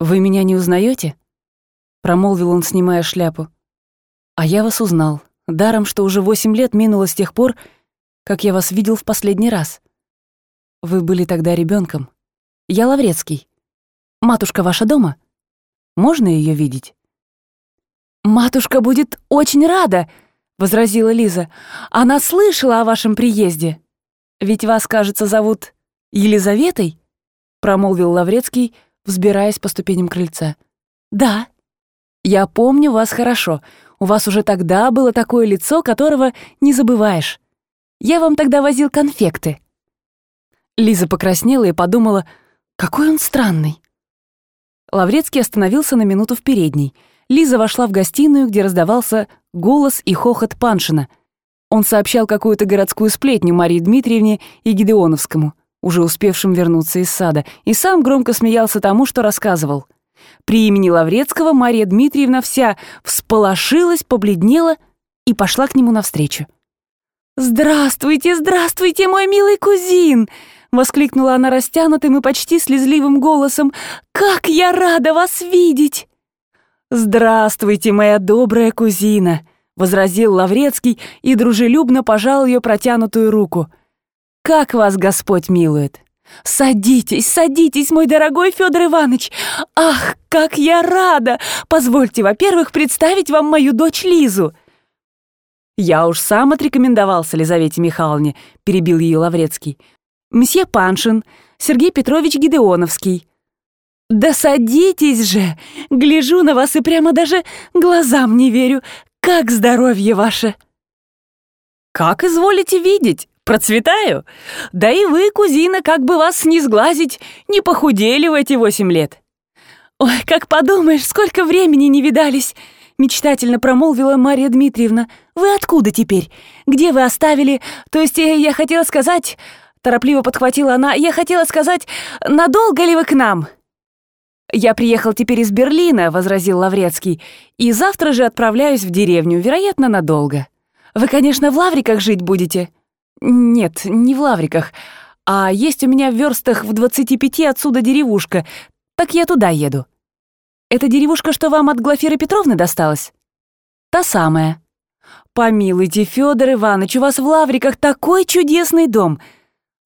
«Вы меня не узнаете? промолвил он, снимая шляпу. «А я вас узнал. Даром, что уже восемь лет минуло с тех пор, как я вас видел в последний раз. Вы были тогда ребенком. Я Лаврецкий. Матушка ваша дома? Можно ее видеть?» «Матушка будет очень рада», — возразила Лиза. «Она слышала о вашем приезде. Ведь вас, кажется, зовут Елизаветой?» — промолвил Лаврецкий, взбираясь по ступеням крыльца. «Да. Я помню вас хорошо. У вас уже тогда было такое лицо, которого не забываешь. Я вам тогда возил конфекты». Лиза покраснела и подумала, какой он странный. Лаврецкий остановился на минуту в передней. Лиза вошла в гостиную, где раздавался голос и хохот Паншина. Он сообщал какую-то городскую сплетню Марии Дмитриевне и Гидеоновскому, уже успевшим вернуться из сада, и сам громко смеялся тому, что рассказывал. При имени Лаврецкого Мария Дмитриевна вся всполошилась, побледнела и пошла к нему навстречу. «Здравствуйте, здравствуйте, мой милый кузин!» — воскликнула она растянутым и почти слезливым голосом. «Как я рада вас видеть!» «Здравствуйте, моя добрая кузина!» — возразил Лаврецкий и дружелюбно пожал ее протянутую руку. «Как вас Господь милует!» «Садитесь, садитесь, мой дорогой Федор Иванович! Ах, как я рада! Позвольте, во-первых, представить вам мою дочь Лизу!» «Я уж сам отрекомендовался Лизавете Михайловне», — перебил ее Лаврецкий. «Мсье Паншин, Сергей Петрович Гидеоновский». «Да садитесь же! Гляжу на вас и прямо даже глазам не верю. Как здоровье ваше!» «Как изволите видеть, процветаю. Да и вы, кузина, как бы вас не сглазить, не похудели в эти восемь лет». «Ой, как подумаешь, сколько времени не видались!» Мечтательно промолвила Мария Дмитриевна. «Вы откуда теперь? Где вы оставили? То есть, э, я хотела сказать...» Торопливо подхватила она. «Я хотела сказать, надолго ли вы к нам?» «Я приехал теперь из Берлина», — возразил Лаврецкий, «и завтра же отправляюсь в деревню, вероятно, надолго. Вы, конечно, в Лавриках жить будете?» «Нет, не в Лавриках, а есть у меня в верстах в двадцати пяти отсюда деревушка, так я туда еду». «Это деревушка, что вам от Глафиры Петровны досталась?» «Та самая». «Помилуйте, Федор Иванович, у вас в Лавриках такой чудесный дом!»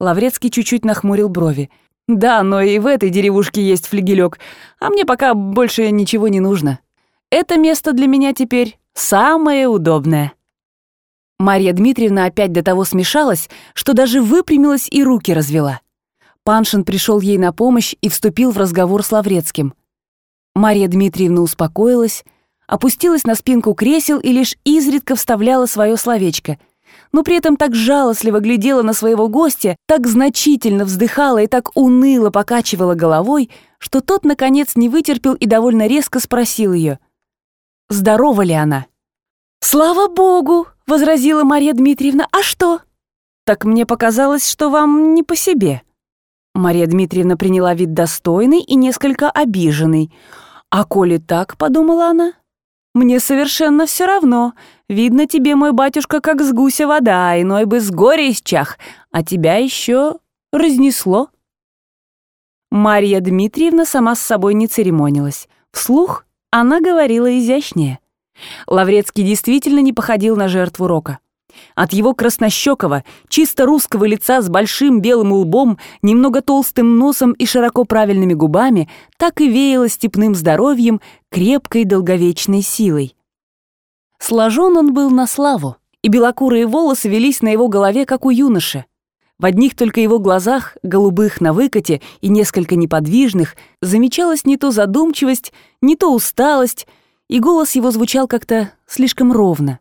Лаврецкий чуть-чуть нахмурил брови. Да, но и в этой деревушке есть флигелек, а мне пока больше ничего не нужно. Это место для меня теперь самое удобное. Марья Дмитриевна опять до того смешалась, что даже выпрямилась и руки развела. Паншин пришел ей на помощь и вступил в разговор с Лаврецким. Марья Дмитриевна успокоилась, опустилась на спинку кресел и лишь изредка вставляла свое словечко — но при этом так жалостливо глядела на своего гостя, так значительно вздыхала и так уныло покачивала головой, что тот, наконец, не вытерпел и довольно резко спросил ее, здорова ли она. «Слава богу!» — возразила Мария Дмитриевна. «А что?» «Так мне показалось, что вам не по себе». Мария Дмитриевна приняла вид достойный и несколько обиженный. «А коли так, — подумала она, — мне совершенно все равно, Видно тебе, мой батюшка, как с гуся вода, иной бы с горя исчах, а тебя еще разнесло». Марья Дмитриевна сама с собой не церемонилась. Вслух она говорила изящнее. Лаврецкий действительно не походил на жертву рока. От его краснощекого, чисто русского лица с большим белым лбом, немного толстым носом и широко правильными губами так и веяло степным здоровьем, крепкой долговечной силой. Сложен он был на славу, и белокурые волосы велись на его голове, как у юноши. В одних только его глазах, голубых на выкате и несколько неподвижных, замечалась не то задумчивость, не то усталость, и голос его звучал как-то слишком ровно.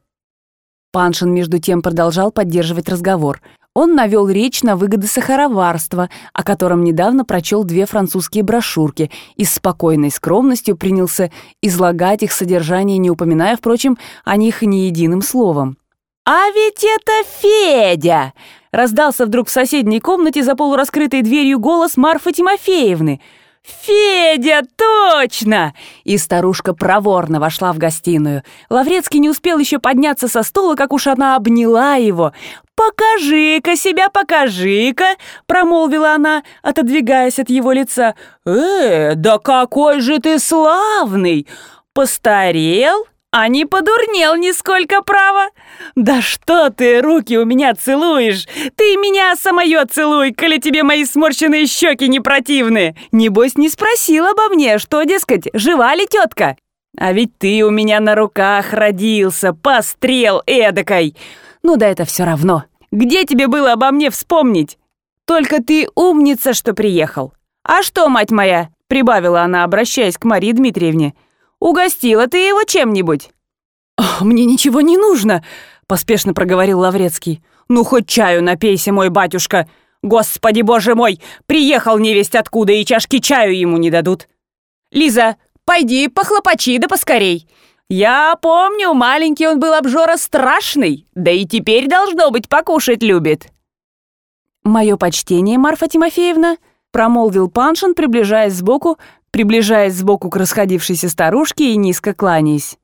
Паншин между тем продолжал поддерживать разговор — он навел речь на выгоды сахароварства, о котором недавно прочел две французские брошюрки и с спокойной скромностью принялся излагать их содержание, не упоминая, впрочем, о них ни единым словом. «А ведь это Федя!» — раздался вдруг в соседней комнате за полураскрытой дверью голос Марфы Тимофеевны. «Федя, точно!» И старушка проворно вошла в гостиную. Лаврецкий не успел еще подняться со стула, как уж она обняла его. «Покажи-ка себя, покажи-ка!» — промолвила она, отодвигаясь от его лица. «Э, да какой же ты славный! Постарел?» А не подурнел нисколько, право? Да что ты руки у меня целуешь? Ты меня самое целуй, коли тебе мои сморщенные щеки не противны. Небось, не спросил обо мне, что, дескать, жива ли тетка? А ведь ты у меня на руках родился, пострел эдакой. Ну да это все равно. Где тебе было обо мне вспомнить? Только ты умница, что приехал. А что, мать моя, прибавила она, обращаясь к Марии Дмитриевне, — Угостила ты его чем-нибудь?» «Мне ничего не нужно», — поспешно проговорил Лаврецкий. «Ну, хоть чаю напейся, мой батюшка. Господи, боже мой, приехал невесть откуда, и чашки чаю ему не дадут. Лиза, пойди похлопочи, да поскорей. Я помню, маленький он был обжора страшный, да и теперь, должно быть, покушать любит». «Мое почтение, Марфа Тимофеевна», — промолвил Паншин, приближаясь сбоку приближаясь сбоку к расходившейся старушке и низко кланяясь.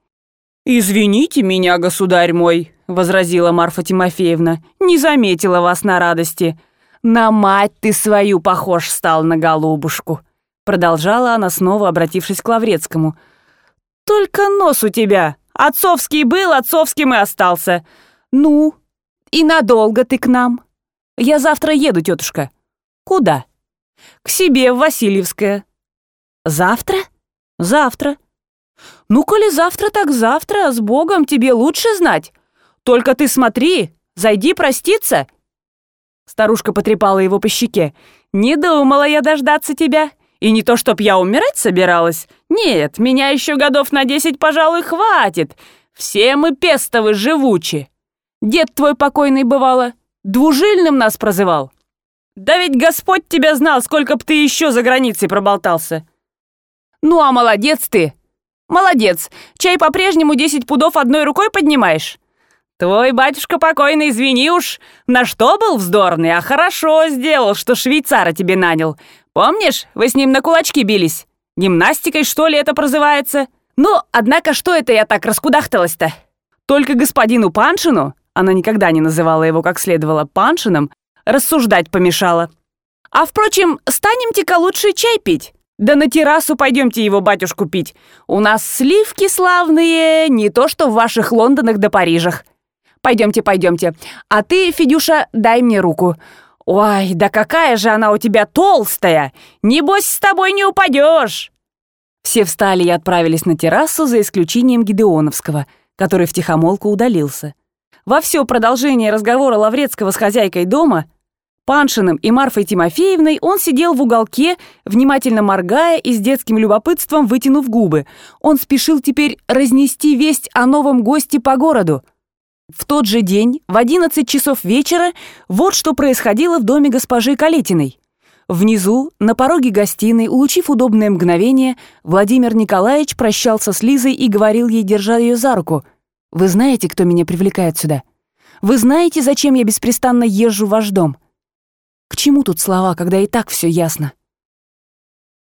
«Извините меня, государь мой», — возразила Марфа Тимофеевна, «не заметила вас на радости. На мать ты свою похож стал на голубушку», — продолжала она снова, обратившись к Лаврецкому. «Только нос у тебя. Отцовский был, отцовским и остался. Ну, и надолго ты к нам? Я завтра еду, тетушка». «Куда?» «К себе в Васильевское. Завтра? Завтра. Ну, коли завтра, так завтра, с Богом тебе лучше знать. Только ты смотри, зайди проститься. Старушка потрепала его по щеке. Не думала я дождаться тебя. И не то, чтоб я умирать собиралась. Нет, меня еще годов на десять, пожалуй, хватит. Все мы пестовы живучи. Дед твой покойный бывало, двужильным нас прозывал. Да ведь Господь тебя знал, сколько б ты еще за границей проболтался. «Ну а молодец ты! Молодец! Чай по-прежнему десять пудов одной рукой поднимаешь?» «Твой батюшка покойный, извини уж, на что был вздорный, а хорошо сделал, что швейцара тебе нанял. Помнишь, вы с ним на кулачки бились? Гимнастикой, что ли, это прозывается? Ну, однако, что это я так раскудахталась-то? Только господину Паншину, она никогда не называла его как следовало Паншином, рассуждать помешала. А, впрочем, станемте-ка лучше чай пить. Да на террасу пойдемте его батюшку пить. У нас сливки славные, не то что в ваших Лондонах да Парижах. Пойдемте, пойдемте. А ты, Федюша, дай мне руку. Ой, да какая же она у тебя толстая! Небось, с тобой не упадешь. Все встали и отправились на террасу, за исключением Гидеоновского, который втихомолку удалился. Во все продолжение разговора Лаврецкого с хозяйкой дома – Паншиным и Марфой Тимофеевной он сидел в уголке, внимательно моргая и с детским любопытством вытянув губы. Он спешил теперь разнести весть о новом госте по городу. В тот же день, в 11 часов вечера, вот что происходило в доме госпожи Калетиной. Внизу, на пороге гостиной, улучив удобное мгновение, Владимир Николаевич прощался с Лизой и говорил ей, держа ее за руку, «Вы знаете, кто меня привлекает сюда? Вы знаете, зачем я беспрестанно езжу в ваш дом?» К чему тут слова, когда и так все ясно?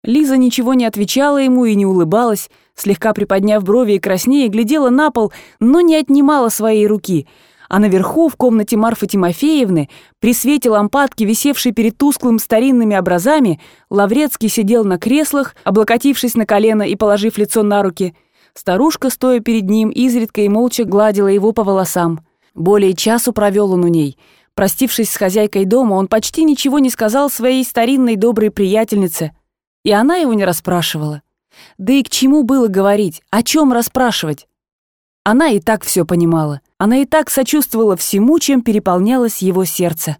Лиза ничего не отвечала ему и не улыбалась, слегка приподняв брови и краснее, глядела на пол, но не отнимала своей руки. А наверху, в комнате Марфы Тимофеевны, при свете лампадки, висевшей перед тусклым старинными образами, Лаврецкий сидел на креслах, облокотившись на колено и положив лицо на руки. Старушка, стоя перед ним, изредка и молча гладила его по волосам. Более часу провел он у ней — Простившись с хозяйкой дома, он почти ничего не сказал своей старинной доброй приятельнице, и она его не расспрашивала. Да и к чему было говорить, о чем расспрашивать? Она и так все понимала. Она и так сочувствовала всему, чем переполнялось его сердце.